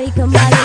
Kumari Kumari